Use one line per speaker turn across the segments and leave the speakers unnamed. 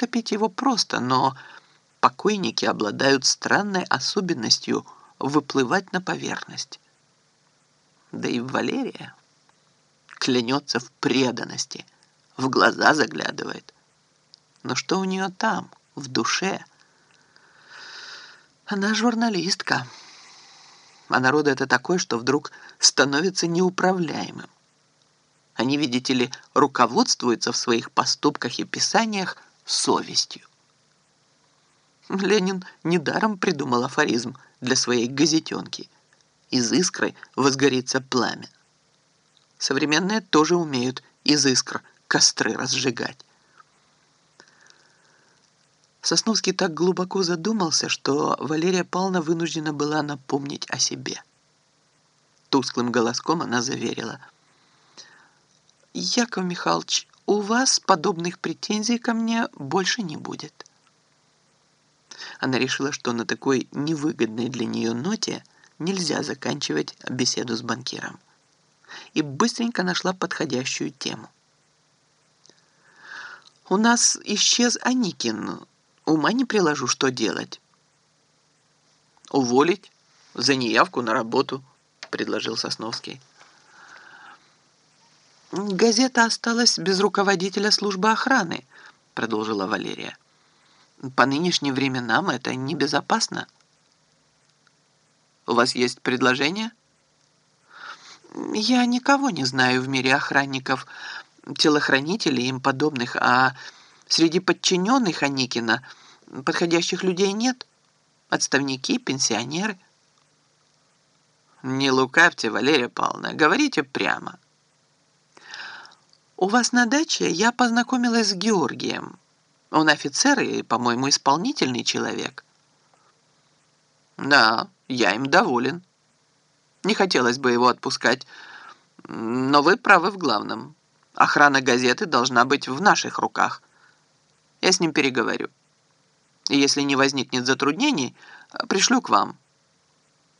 Утопить его просто, но покойники обладают странной особенностью выплывать на поверхность. Да и Валерия клянется в преданности, в глаза заглядывает. Но что у нее там, в душе? Она журналистка. А народ это такой, что вдруг становится неуправляемым. Они, видите ли, руководствуются в своих поступках и писаниях совестью. Ленин недаром придумал афоризм для своей газетенки. Из искры возгорится пламя. Современные тоже умеют из искр костры разжигать. Сосновский так глубоко задумался, что Валерия Павловна вынуждена была напомнить о себе. Тусклым голоском она заверила. «Яков Михайлович, у вас подобных претензий ко мне больше не будет». Она решила, что на такой невыгодной для нее ноте нельзя заканчивать беседу с банкиром. И быстренько нашла подходящую тему. «У нас исчез Аникин. Ума не приложу, что делать». «Уволить за неявку на работу», — предложил Сосновский. «Газета осталась без руководителя службы охраны», — продолжила Валерия. По нынешним временам это небезопасно. У вас есть предложение? Я никого не знаю в мире охранников, телохранителей и им подобных, а среди подчиненных Аникина подходящих людей нет. Отставники, пенсионеры. Не лукавьте, Валерия Павловна, говорите прямо. У вас на даче я познакомилась с Георгием. Он офицер и, по-моему, исполнительный человек. Да, я им доволен. Не хотелось бы его отпускать, но вы правы в главном. Охрана газеты должна быть в наших руках. Я с ним переговорю. И если не возникнет затруднений, пришлю к вам.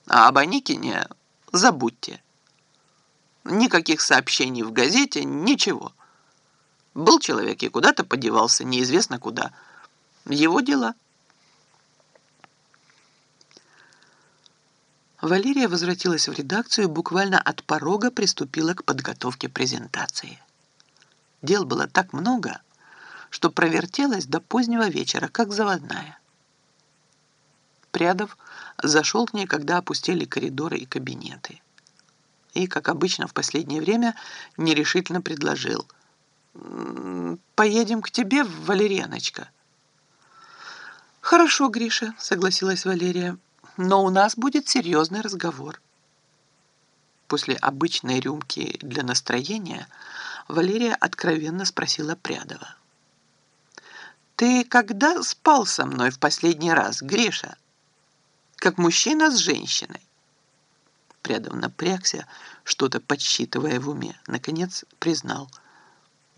А об Аникине забудьте. Никаких сообщений в газете, ничего. Был человек и куда-то подевался, неизвестно куда. Его дела. Валерия возвратилась в редакцию и буквально от порога приступила к подготовке презентации. Дел было так много, что провертелась до позднего вечера, как заводная. Прядов зашел к ней, когда опустили коридоры и кабинеты. И, как обычно в последнее время, нерешительно предложил – поедем к тебе, Валерьяночка». «Хорошо, Гриша», — согласилась Валерия, «но у нас будет серьезный разговор». После обычной рюмки для настроения Валерия откровенно спросила Прядова. «Ты когда спал со мной в последний раз, Гриша? Как мужчина с женщиной?» Прядов напрягся, что-то подсчитывая в уме. Наконец признал –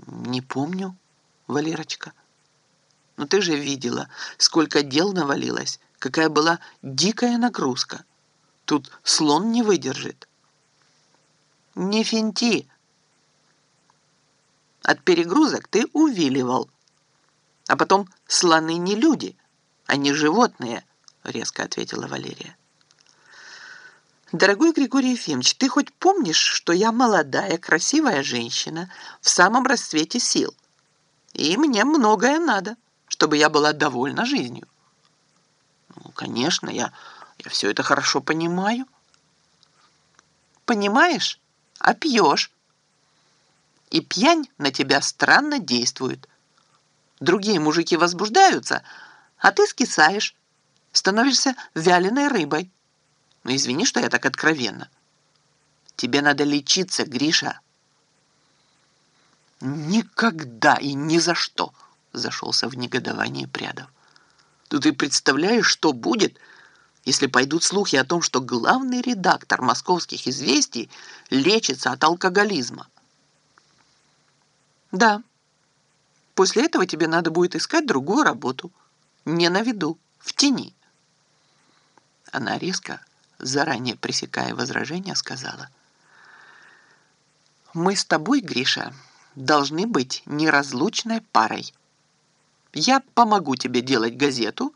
«Не помню, Валерочка. Но ты же видела, сколько дел навалилось, какая была дикая нагрузка. Тут слон не выдержит». «Не финти!» От перегрузок ты увиливал. А потом слоны не люди, они животные, резко ответила Валерия. «Дорогой Григорий Ефимович, ты хоть помнишь, что я молодая, красивая женщина в самом расцвете сил? И мне многое надо, чтобы я была довольна жизнью». «Ну, конечно, я, я все это хорошо понимаю». «Понимаешь, а пьешь. И пьянь на тебя странно действует. Другие мужики возбуждаются, а ты скисаешь, становишься вяленой рыбой». Ну, извини, что я так откровенно. Тебе надо лечиться, Гриша. Никогда и ни за что, зашелся в негодовании Прядов. Ну, ты представляешь, что будет, если пойдут слухи о том, что главный редактор московских известий лечится от алкоголизма? Да. После этого тебе надо будет искать другую работу. Не на виду, в тени. Она резко заранее пресекая возражения, сказала. «Мы с тобой, Гриша, должны быть неразлучной парой. Я помогу тебе делать газету,